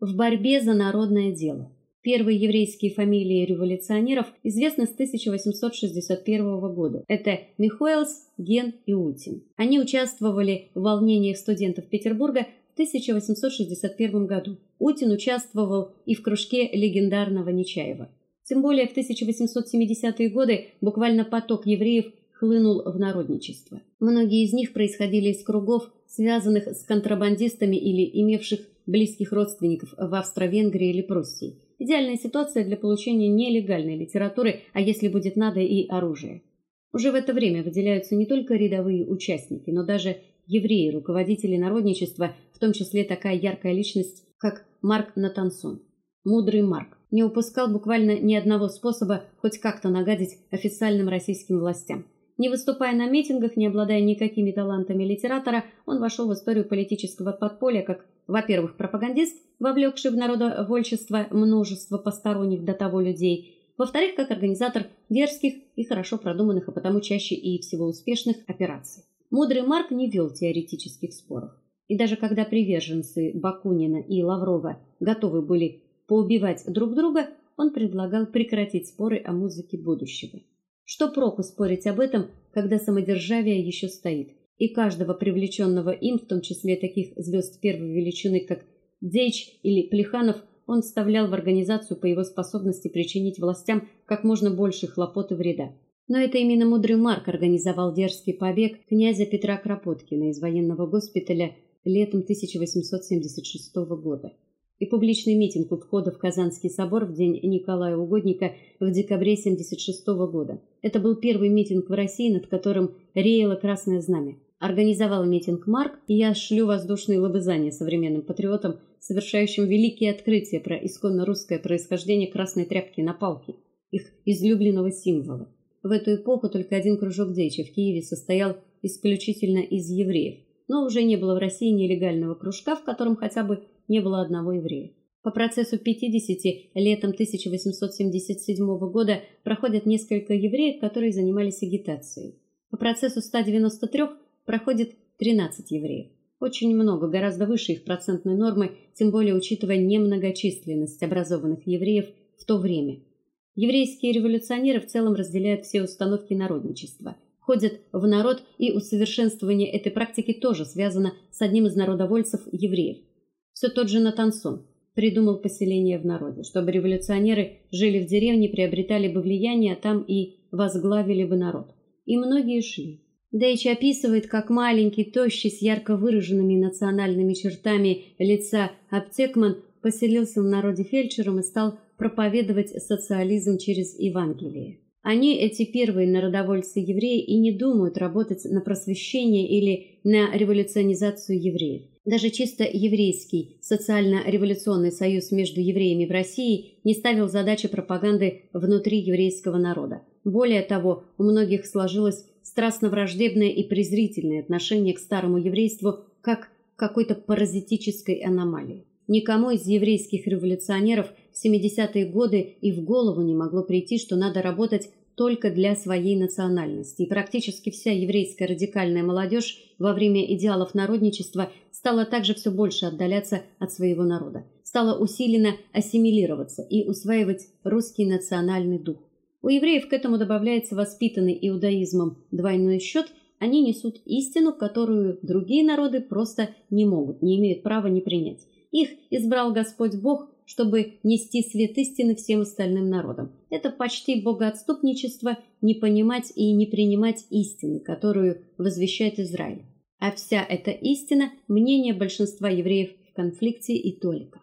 в борьбе за народное дело. Первые еврейские фамилии революционеров известны с 1861 года. Это Михоэлс, Ген и Утин. Они участвовали в волнениях студентов Петербурга в 1861 году. Утин участвовал и в кружке легендарного Нечаева. Тем более в 1870-е годы буквально поток евреев хлынул в народничество. Многие из них происходили из кругов, связанных с контрабандистами или имевших близких родственников в Австро-Венгрии или Пруссии. Идеальная ситуация для получения нелегальной литературы, а если будет надо и оружия. Уже в это время выделяются не только рядовые участники, но даже евреи, руководители народничества, в том числе такая яркая личность, как Марк Натансон. Мудрый Марк не упускал буквально ни одного способа хоть как-то нагадить официальным российским властям. Не выступая на митингах, не обладая никакими талантами литератора, он вошел в историю политического подполья как, во-первых, пропагандист, вовлекший в народовольчество множество посторонних до того людей, во-вторых, как организатор дерзких и хорошо продуманных, а потому чаще и всего успешных операций. Мудрый Марк не вел теоретических споров. И даже когда приверженцы Бакунина и Лаврова готовы были поубивать друг друга, он предлагал прекратить споры о музыке будущего. Что проку спорить об этом, когда самодержавие еще стоит, и каждого привлеченного им, в том числе таких звезд первой величины, как Дейч или Плеханов, он вставлял в организацию по его способности причинить властям как можно больше хлопот и вреда. Но это именно мудрый Марк организовал дерзкий побег князя Петра Кропоткина из военного госпиталя летом 1876 года и публичный митинг у входа в Казанский собор в день Николая Угодника в декабре 76 года. Это был первый митинг в России, над которым реяло красное знамя. Организовал митинг Марк, и я шлю воздушные лобызания современным патриотам, совершающим великие открытия про исконно русское происхождение красной тряпки на палке, их излюбленного символа. В эту эпоху только один кружок Дейча в Киеве состоял исключительно из евреев, но уже не было в России нелегального кружка, в котором хотя бы не было одного еврея. По процессу 50 летом 1877 года проходят несколько евреев, которые занимались агитацией. По процессу 193 проходит 13 евреев. Очень много, гораздо выше их процентной нормы, тем более учитывая немногочисленность образованных евреев в то время. Еврейские революционеры в целом разделяют все установки народничества, ходят в народ, и усовершенствование этой практики тоже связано с одним из народовольцев евреев. Все тот же Натансон придумал поселение в народе, чтобы революционеры жили в деревне, приобретали бы влияние, а там и возглавили бы народ. И многие шли. Дейч описывает, как маленький, тощий, с ярко выраженными национальными чертами лица Аптекман поселился в народе фельдшером и стал проповедовать социализм через Евангелие. Они, эти первые народовольцы-евреи, и не думают работать на просвещение или на революционизацию евреев. Даже чисто еврейский социально-революционный союз между евреями в России не ставил задачи пропаганды внутри еврейского народа. Более того, у многих сложилось страстно враждебное и презрительное отношение к старому еврейству как к какой-то паразитической аномалии. Никому из еврейских революционеров 70-е годы и в голову не могло прийти, что надо работать только для своей национальности. И практически вся еврейская радикальная молодежь во время идеалов народничества стала также все больше отдаляться от своего народа, стала усиленно ассимилироваться и усваивать русский национальный дух. У евреев к этому добавляется воспитанный иудаизмом двойной счет, они несут истину, которую другие народы просто не могут, не имеют права не принять. Их избрал Господь Бог чтобы нести свет истины всем остальным народам. Это почти богоотступничество не понимать и не принимать истины, которую возвещает Израиль. А вся эта истина мнение большинства евреев в конфликте и только.